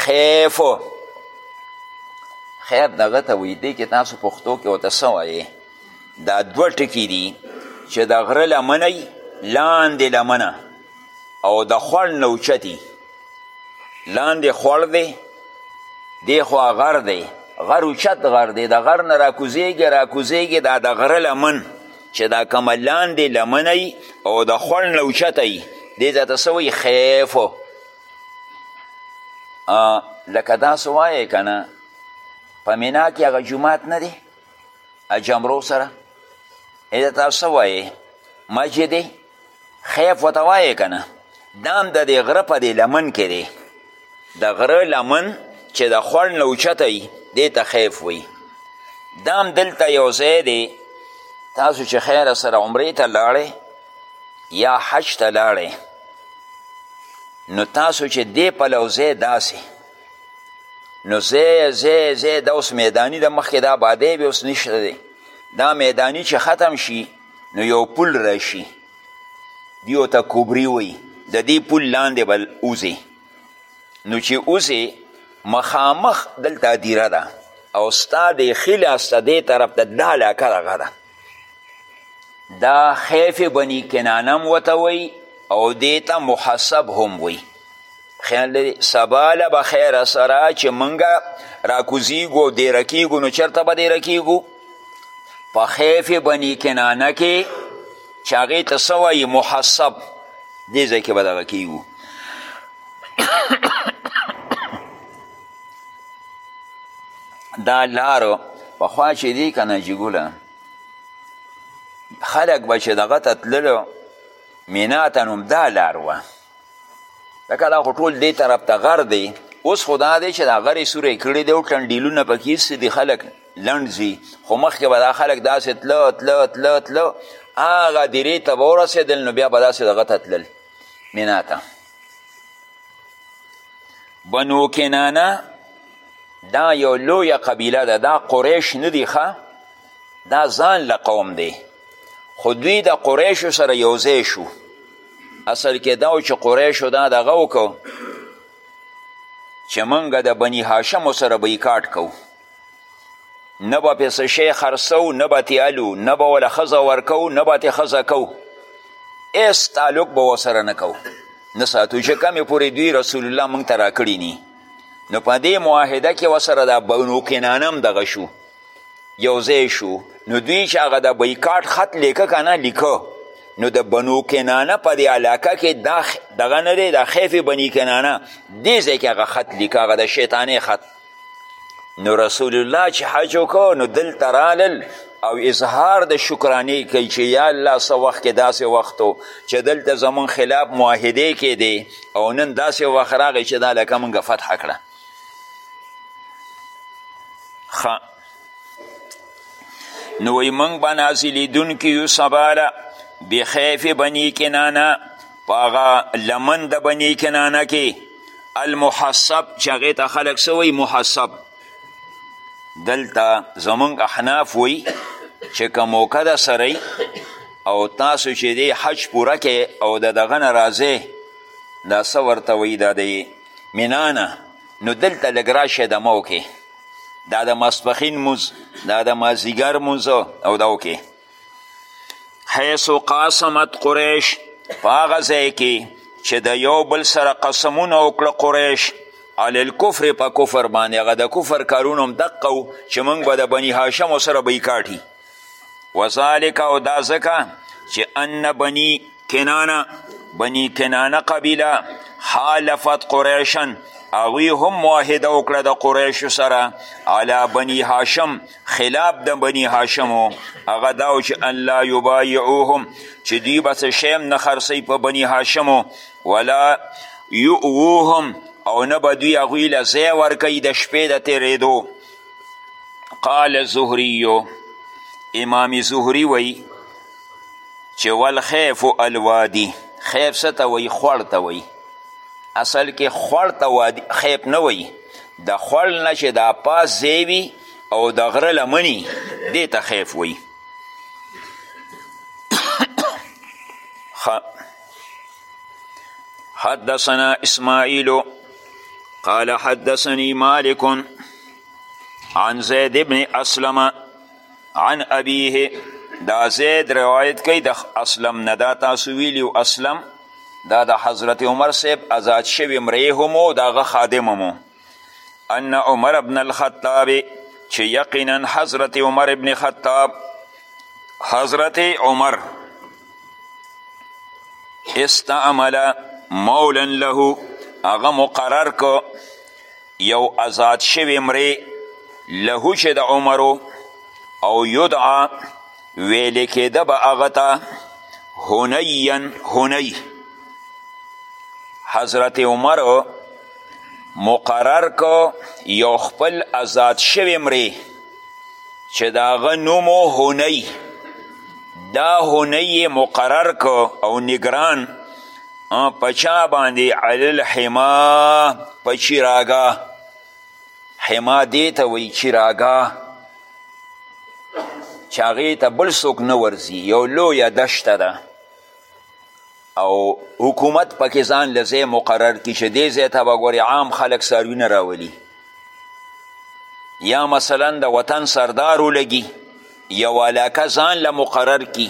خیف خیف دغه ته وایي دې کې تاسو پښتو کې ورته څه وایې دا دوه ټکي دي چې د غره لمنه لاندې لمنه او د خوړ نه اوچتي لاندې خوړ دی دی خو غر دی غر اوچت غر دی د غر نه راکوزیږي راکوزیږي دا د غره لمن چې دا کومه لاندې لمنه او د خوړ نه اوچته دې ځای ته څه خیفو لکه داسې وایې که نه په مینا کې هغه جومات نه دی جمرو سره ایده تاسو څه وایې مسجد خیف ورته وایې که نه دا هم د دې غره په دې لمن کې دی د غره لمن چې د خوړ نه اوچته وي دې ته خیف وي دا هم دلته یو ځای دی تاسو چې خیر سره عمرې ته لاړې یا حج ته لاړی نو تاسو چې دې پلوځای داسې نو زی زی زی دا اوس میدانی د مخکې دا بادی به اوس نشته دی دا میدانی چې ختم شي نو یو پل راشي دیو ته کوبری وی د دې پل لاندې بل اوزی نو چې اوزی مخامخ دلته دیره ده او ستا د ښي لاس ته دې طرف ته دا علاقه دغه ده دا خیف بنی کنانه هم ورته وایي او دې ته محسب هم وایي خیال لري سبا له به خیره سره چې موږ راکوزیږو او دیره کیږو نو چېرته به دیره کیږو په خیف بنی کنانه کې چې هغې ته څه وایي محسب دې ځای کې به دغه کیږو دا لارو پخوا چې دی که نه جګوله خلک به چې دغه ته تللو مینا ته نو دا لار وه ځکه دا خو ټول دې طرف ته غر دی اوس خو دا دی چې دا غرې سورې کړي دی او ټنډیلونه پکې ایستي دي خلک لنډ ځي خو مخکې به دا خلک داسې تله تله تله تله هغه دیرې ته به ورسېدل نو بیا به داسې دغه ته تلل مینا ته بنو کنانه دا یو لویه قبیله ده دا قریش نه دي ښه دا ځان له قوم دی خو دوی د قریشو سره یوځای شو اصل کې دا چې قریشو دا دغه وکړو چې موږ د بني هاشمو سره بایکاټ کوو نه به پې څه شی خرڅو نه به تې الو نه به وله ښځه ورکو نه به تې ښځه کو هېڅ تعلق به ورسره نه کو نه ساتو چې کمې پورې دوی رسول الله موږ ته راکړي ني نو په دې معاهده کې ورسره دا بنو کنانه هم دغه شو یو ځای شو نو دوی چې هغه د بایکاټ خط لیکه که نه لیکه نو د بنو کنانه په دې علاقه کې دا دغه نه دی د خیف بني کنانه دې ځای کې هغه خط لیکه هغه د شیطانې خط نو رسول الله چې حج وکړو نو دلته رالل او اظهار د شکرانې کوي چې یا الله څه وخت کې داسې وخت و چې دلته زمون خلاف معاهدې کېدې او نن داسې وخت راغی چې دا لکه مونږ فتح کړه نو وی مونږ به نازلیدونکي یو سباله بخیف بني کنانه په هغه لمن د بني کنانه کې المحسب چې هغې ته خلک څه وایي محسب دلته زمونږ احناف وایي چې که موقع ده سره او تاسو چې دی حج پوره کې او د دغه نه راځې دا څه ورته وایي دا دی مینا نه نو دلته لږ راشه د مو کې دا د ماسپښین مونځ دا د مازدیګر مونځ او دا وکې حیث قاسمت قریش په هغه ځای کې چې د یو بل سره قسمونه وکړه قریش علی الکفر په کفر باندې هغه د کفر کارونه هم دقه و چې موږ به د بني هاشمو سره بایکاټي وذالک او دا ځکه چې ان بني کنانه بني کنانه قبیله حالفت قریشن هغوی هم معاهده وکړه د قریشو سره علی بني هاشم خلاف د بني هاشم و هغه دا و چې ان لا یبایعوهم چې دوی به څه شی هم نه خرڅوي په بني هاشم ولا یؤوهم او نه به دوی هغوی له ځای ورکوي د شپې د تېرېدو قال زهریو امام زهری وی چې والخیف الوادی خیف څه ته وایي خوړ ته وایي اصل کې خوړ ته وادي خیف نه وایي د خوړ نه چې دا پاس ځای وي او د غره لمنی دې ته خیف وی حدثنا اسماعیل قال حدثني مالک عن زید ابن اسلم عن ابیه دا زید روایت کوي د اسلم نه دا تاسو ویلي اسلم دا د حضرت عمر صاحب ازاد شوی مریه هم او د هغه خادم هم ان عمر ابن الخطاب چې یقینا حضرت عمر ابن خطاب حضرت عمر استعمل مولا له هغه مقرر کو یو آزاد شوی مری له چې د عمرو او یدعا ویل کېده به هغه ته هنیا هنی حضرت عمر مقرر کو یو خپل آزاد شوی مری چې د هغه نوم و هونی دا هونی یې مقرر کو او نګران په چا باندې علی الحما په چیراګاه حما دې ته وایي چیراګاه چې هغې ته بل څوک نه ورځي یو لویه دشته ده او حکومت پکې ځان له ځای مقرر کړي چې دې ځای ته به ګورې عام خلک څاروي نه راولي یا مثلا د وطن سردار ولګي یو علاقه ځان له مقرر کړي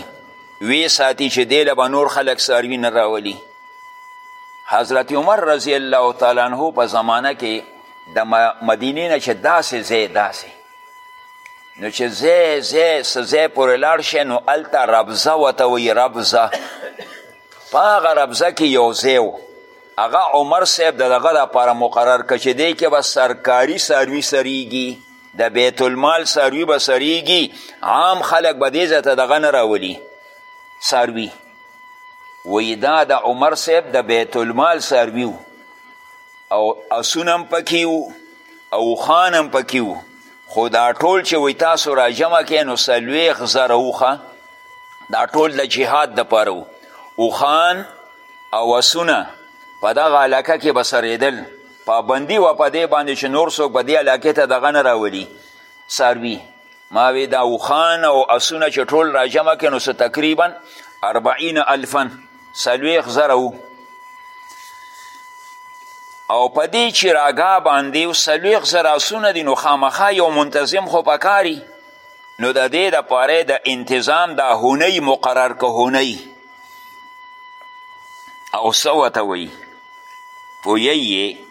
وی ساتي چې دې له به نور خلک څاروي نه راولي حضرت عمر رضی الله تعالی عنه په زمانه کې د مدینې نه چې داسې ځای داسې نو چې زه زه سزه پورې لاړ شي نو هلته ربزه ورته وایي ربزه په هغه ربزه کې یو ځای و هغه عمر صاحب د دغه دپاره مقرر که چې دی کې به سرکاري څاروي سریږي د بیت المال څاروي به سریږي عام خلک به دې ځای ته دغه نه راولي څاروي وایي دا د عمر صاحب د بیت المال څاروي او اسونه هم پکې وو اوښان هم پکې وو خو دا ټول چې وی تاسو را جمع کړئ نو څلوېښت زره اوښه دا ټول د جهاد دپاره وو اوښان او اسونه په دغه علاقه کې به سرېدل پابندي وه په دې باندې چې نور څوک به دې علاقې ته دغه نه راولي څاروي ما وی دا اوخان او اسونه چې ټول راجمع کړي نو څه تقریبا اربعین الفا څلوېښت زره وو او په دې چې راګا باندې څلوېښت زره اسونه دي نو خامخا یو منتظم خو پکاري نو د دې دپاره د انتظام دا هونۍ مقرر که هونۍ او څه ورته وایي پوهیږي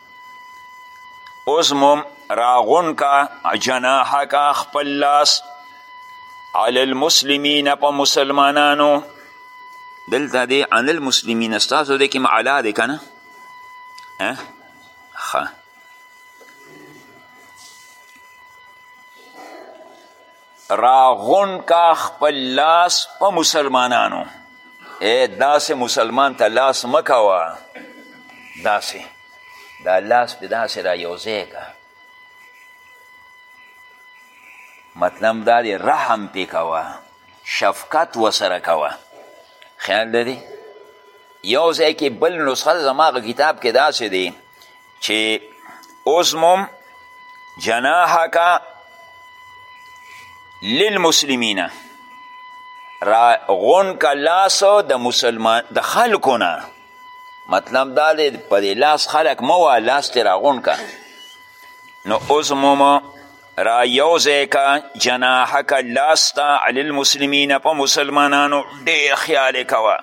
اوس مو راغون کا جناحه کا خپل لاس علی المسلمین په مسلمانانو دلته دی عن المسلمین ستاسو دی کوم علا دی که نه ښه راغون کا خپل لاس په مسلمانانو ای داسې مسلمان ته لاس مه کوه داسې دا لاس پې داسې را یو ځای که مطلب دا دی رحم پې کوه شفقت وسره کوه خیال لري یو ځای کې بل نسخه زما کتاب کې داسې دی چې ازمم جناحک للمسلمین را غون که لاس د مسلمان د خلکو نه مطلب دا دی په دې لاس خلک مه وه لاس دې راغون که نو ازمم را یو ځای که جناحک لاس ته علی المسلمین په مسلمانانو ډېر خیال یې کوه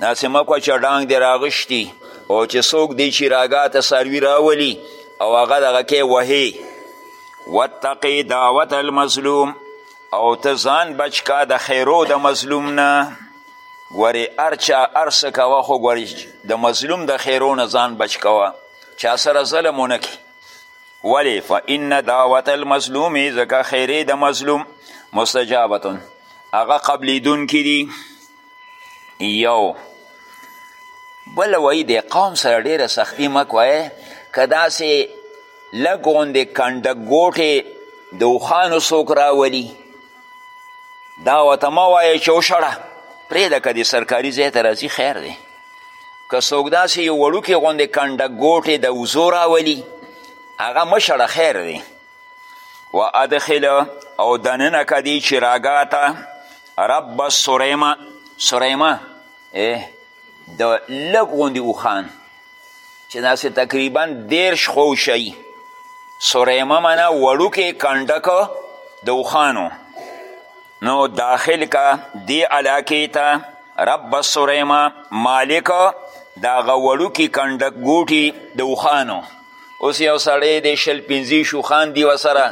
داسې مه کوه چې ډانګ دې راغشتي او چې څوک دی چې راګا ته څاروي راولي او هغه دغه کې وهې واتقې دعوت المظلوم او ته ځان بچ کا د خیرو د مظلوم نه ګورې هر چا هر څه کوه خو ګورې د مظلوم د خیرو نه ځان بچ کوه چا سره ظلم ونه کړي ولې فان دعوت المظلوم ځکه خیرې د مظلوم مستجابتون هغه قبلیدونکي دي یو بل وایي د قوم سره ډېره سختی مه کوئ که داسې لږ غوندې کنډه ګوټې د اوښانو څوک راولي دا ورته مه وایه چې وشړه پرېږده که د سرکاري ځای ته راځي خیر دی که څوک داسې یو وړوکې غوندې کنډه ګوټې د وزو راولي هغه مه شړه خیر دی و ادخل او دننه که دی چراګاه ته رب سریمه سریمه د لږ غوندې اوښان چې داسې تقریبا دېرش خو شي سریمه منه وړوکی کنډک د اوښانو نو داخل کا دی علاقې ته رب سریمه مالک د هغه وړوکي کنډک ګوټي د اوښانو اوس یو سړی دی شل پنځه شوخان دي ورسره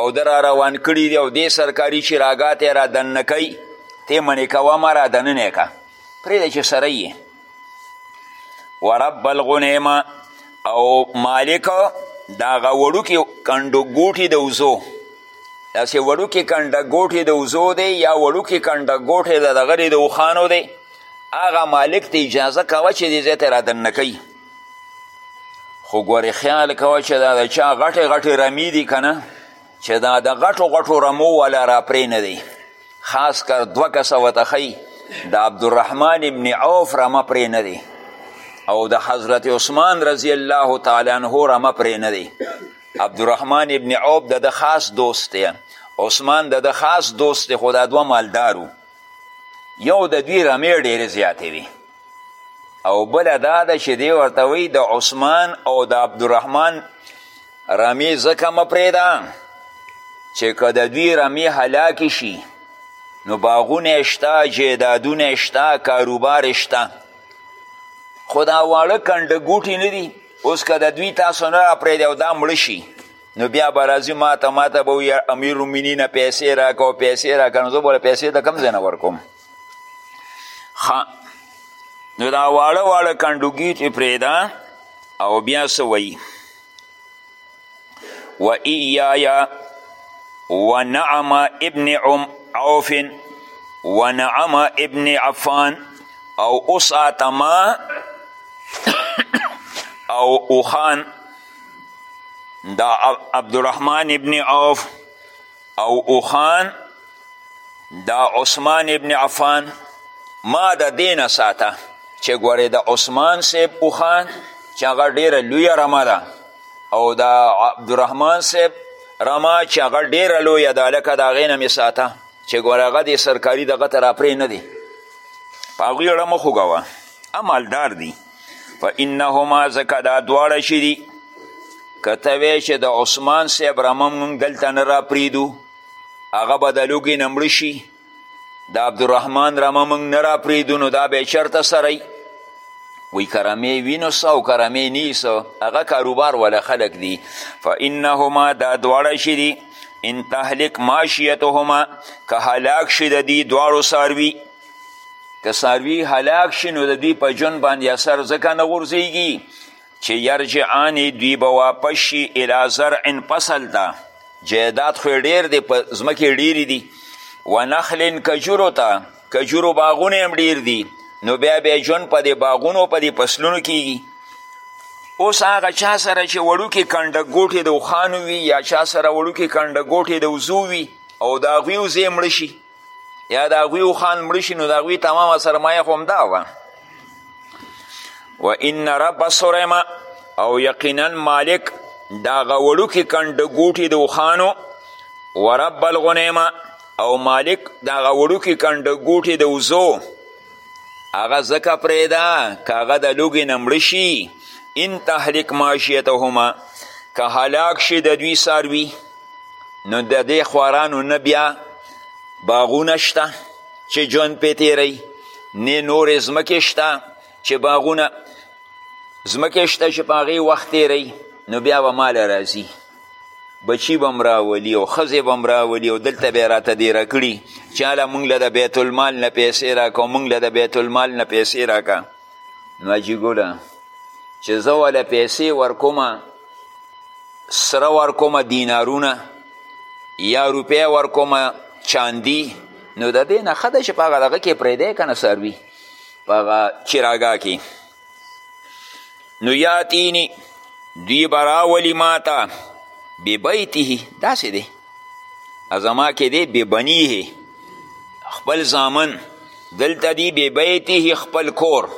او ده را روان کړي دي او دې سرکاري چې راګاه ته یې را دننه کوي ته یې منې کوه مه را دننه یې که پرېږده چې سره یې ورب الغنیمه او مالک د هغه وړوکي کنډو ګوټي د وزو داسې وړوکي کنډه ګوټې د وزو دی یا وړوکي کنډه ګوټې د دغه د اوښانو دی هغه مالک ته اجازه کوه چې دې ځای ته را دننه کوي خو ګورې خیال کوه چې دا د چا غټې غټې رمې دي که نه چې دا د غټو غټو رمو والا را پرې نه دی خاص کر دوه کسه ورته ښیي د عبدالرحمن ابن عوف رمه پرې نه دی او د حضرت عثمان رضی الله تعالی عنه رمه پرې نه دی عبدالرحمن ابن عوف د د خاص دوست دی عثمان د د خاص دوست دی خو دا دوه مالدارو یو د دوی رمې ډېرې زیاتې وي او بله دا ده چې دی ورته وایي د عثمان او د عبدالرحمن رمې ځکه مه پرېږده چې که د دوی رمې هلاکې شي نو باغونه شته جیدادونه شته کاروبار شته خو دا واړه کنډه ګوټي نه دي اوس که د دوی تاسو نه راپرېږدی او دا مړه شي نو بیا به راځي ما ته ما ته به وایي امیرالمؤمنینه پیسې راکړه او پیسې راکړه نو زه به پیسې د کوم ځای نه ورکوم خا نو دا واړه واړه کنډوګي چې پرېږده او بیا څه وایي و ایایا و نعم ابن عم عوف و نعم ابن عفان او اسات ما او اوخان دا عبدالرحمن ابن عوف او اوخان دا عثمان ابن عفان ما د دې نه ساته چې ګورې د عثمان صاحب اوخان چې هغه ډېره لویه رمه ده او د عبدالرحمن صاحب رمه چې هغه ډېره لویه ده لکه د هغې نه مې ساته چې ګوره هغه دې سرکاري دغه ته راپرې نه دی په هغوی رمه خوږه وه امالدار دي فانهما ځکه دا دواړه چې دي که ته وایې چې د عثمان صاحب رمه مونږ دلته نه راپرېږدو هغه به د لوږې نه مړه شي د عبدالرحمن رمه مونږ نه راپرېږدو نو دا به چېرته سره وی کرمې وي نو څه او کرمې نی څه هغه کاروبار ولا خلک دي فانهما دا دواړه شي دي ان تهلک ماشیتهما که هلاک شي د دې دواړو څاروي که ساروی هلاک شي نو د دوی په جون باندې اثر ځکه نه غورځېږي چې یرجعانې دوی به واپس شي الی زرع فصل ته جایداد خو یې ډېر دی په ځمکې ډېرې دي و نخل کجورو ته کجورو باغونه هم ډېر دي نو بیا بیا ژوند په دې باغونو په دې فصلونو کیږي اوس هغه چا سره چې وړوکې کنډه ګوټې د اوښانو وي یا چا سره وړوکې کنډه ګوټې د وزو وي او د هغوی وزې مړه شي یا د هغوی اوښان مړه شي نو د هغوی تمامه سرمایه خو همدا وه و ان رب سلیمه او یقینا مالک د هغه وړوکي کنډه ګوټي د اوښانو و رب الغنیمه او مالک د هغه وړوکي کنډه ګوټي د وزو هغه ځکه پرېږده که هغه د لوږې نه مړه شي ان تهلک معاشیتهما که هلاک شي د دوی څاروي نو د دې خوارانو نه بیا باغونه شته چې ژوند پې تیری نه نورې ځمکې شته چې باغونه ځمکې شته چې په هغې وخت تیری نو بیا به مال راځي بچی بم راولی او خزه بم راولی او دلته به راته دیره کړي چاله مونږ له د بیت المال نه پیسې راکا مونږ له د بیت المال نه پیسې راکا نو حاجي ګله چې زه وله پیسې ورکوم سره ورکوم دینارونه یا روپۍ ورکوم چاندي نو د دې نه ښه ده چې په هغه دغه کې پرېږدی که نه څاروي په هغه چراګاه کې نو یاتیني دوی به راولي ما ته ببیته داسې دی ازما کې دی بی بنیه خپل زامن دلته دی بی بیته خپل کور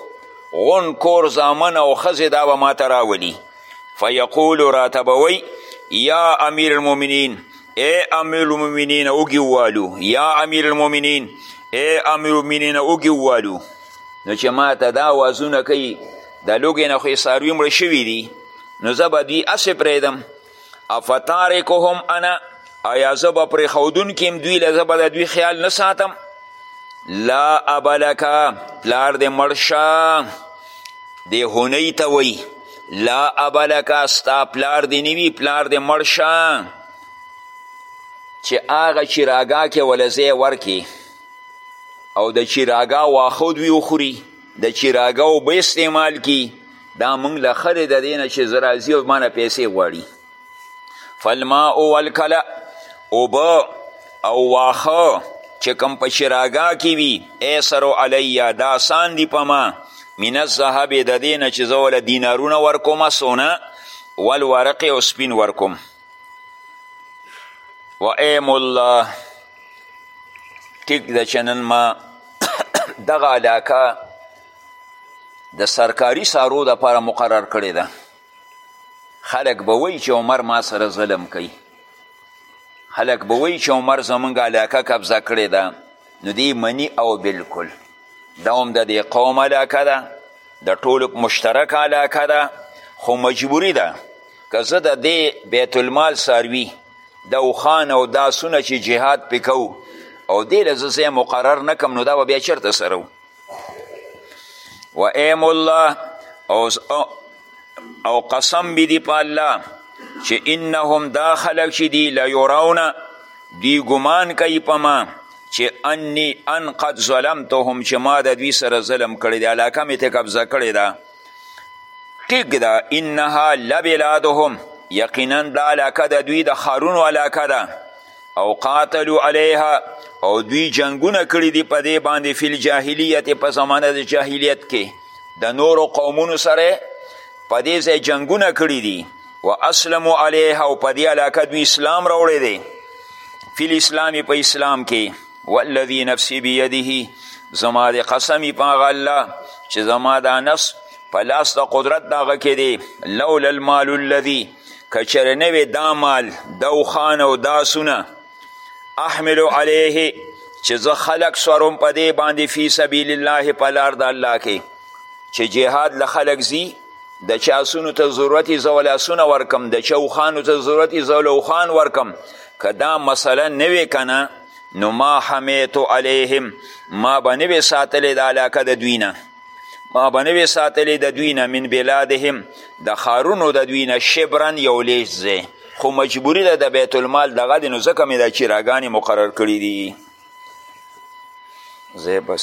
غون کور زامن او ښځې دا به ماته راولي فیقول راته به وی یا امیر المؤمنین ای امیر المؤمنین اوږي ووالو یا امیر المؤمنین ای امیر المؤمنین اوږي ووالو نو چې ما ته دا وازونه کوي د لوګې نه خو یې څاروي مړه شوي دي نو زه به دوی هسې پرېږدم افتارکهم انا ایا زه به پرېښودونکي یم دوی له زه به د دوی خیال نه ساتم لا ابلکه پلار دې مړ شه دې هونۍ ته وایي لا ابلکه ستا پلار دې نه وي پلار دې مړ شه چې هغه چراګاه کې وله ځای ورکې او د چراګاه واښه دوی وخوري د چراګه اوبه استعمال کی دا موږ له ښه دی د دې نه چې زه راځي او ما نه پیسې غواړي فالماء والکلأ اوبه او واښه چې کوم په چراګاه کې وي ایسرو علیه دا آسان دي په ما من الذهب د دې نه چې زه وله دینارونه ورکوم سونه والورق او سپین ورکوم و ای مولا ټیک ده چې نن ما دغه علاقه د سرکاري سارو دپاره مقرر کړې ده خلک به وایي چې عمر ما سره ظلم کوي خلک به وایي چې عمر زمونږ علاقه قبضه کړې ده نو دی منی او بالکل دا هم د دې قوم علاقه ده د ټولو مشترک علاقه ده خو مجبوری ده که زه د دې بیت المال ساروي د اوښان او داسونه چې جهاد پې کوو او دې له زه ځای مقرر نه کم نو دا به بیا چېرته سره و ایم الله او او قسم بی دی په الله چې انهم دا خلق چې دی لیرون دی ګمان کوي په ما چې انی ان قد ظلمتهم چې ما د دوی سره ظلم کړی دی علاقه مې ته قبضه کړې ده ټیک ده انها لبلادهم یقینا دا علاقه د دوی د ښارونو علاقه ده او قاتلو علیها او دوی جنگونه کړي دي په دې باندې فی الجاهلیت په زمانه د جاهلیت کې د نورو قومونو سره په دې ځای جنگونه کړي دي و اسلمو علیها او په دې علاقه دوی اسلام راوړی دی فی الاسلام په اسلام کې والذی نفسی بیده زما د قسمی په هغه الله چې زما دا نفس په لاس د قدرت د هغه کې دی لولا المال الذي که چېرې نه وي دا مال د اوښان او دا سونه احمل علیه چې زه خلق سوروم په دې باندې فی سبیل الله په لار د الله کې چې جهاد له خلق ځي د چا سونو ته ضرورت زه ول اسونه ورکم د چا اوښانو ته ضرورت زه ول اوښان ورکم که دا مسله نه وې که نه نو ما حمیتو علیهم ما به نه وې ساتلې د علاقه د دوی نه ما به نه وې ساتلې د دوی نه من بلادهم د ښارونو د دوی نه شبرن یو لیش ځای خو مجبوري ده د بیت المال دغه دی نو ځکه مې دا چراګانې مقرر کړي دي زه بس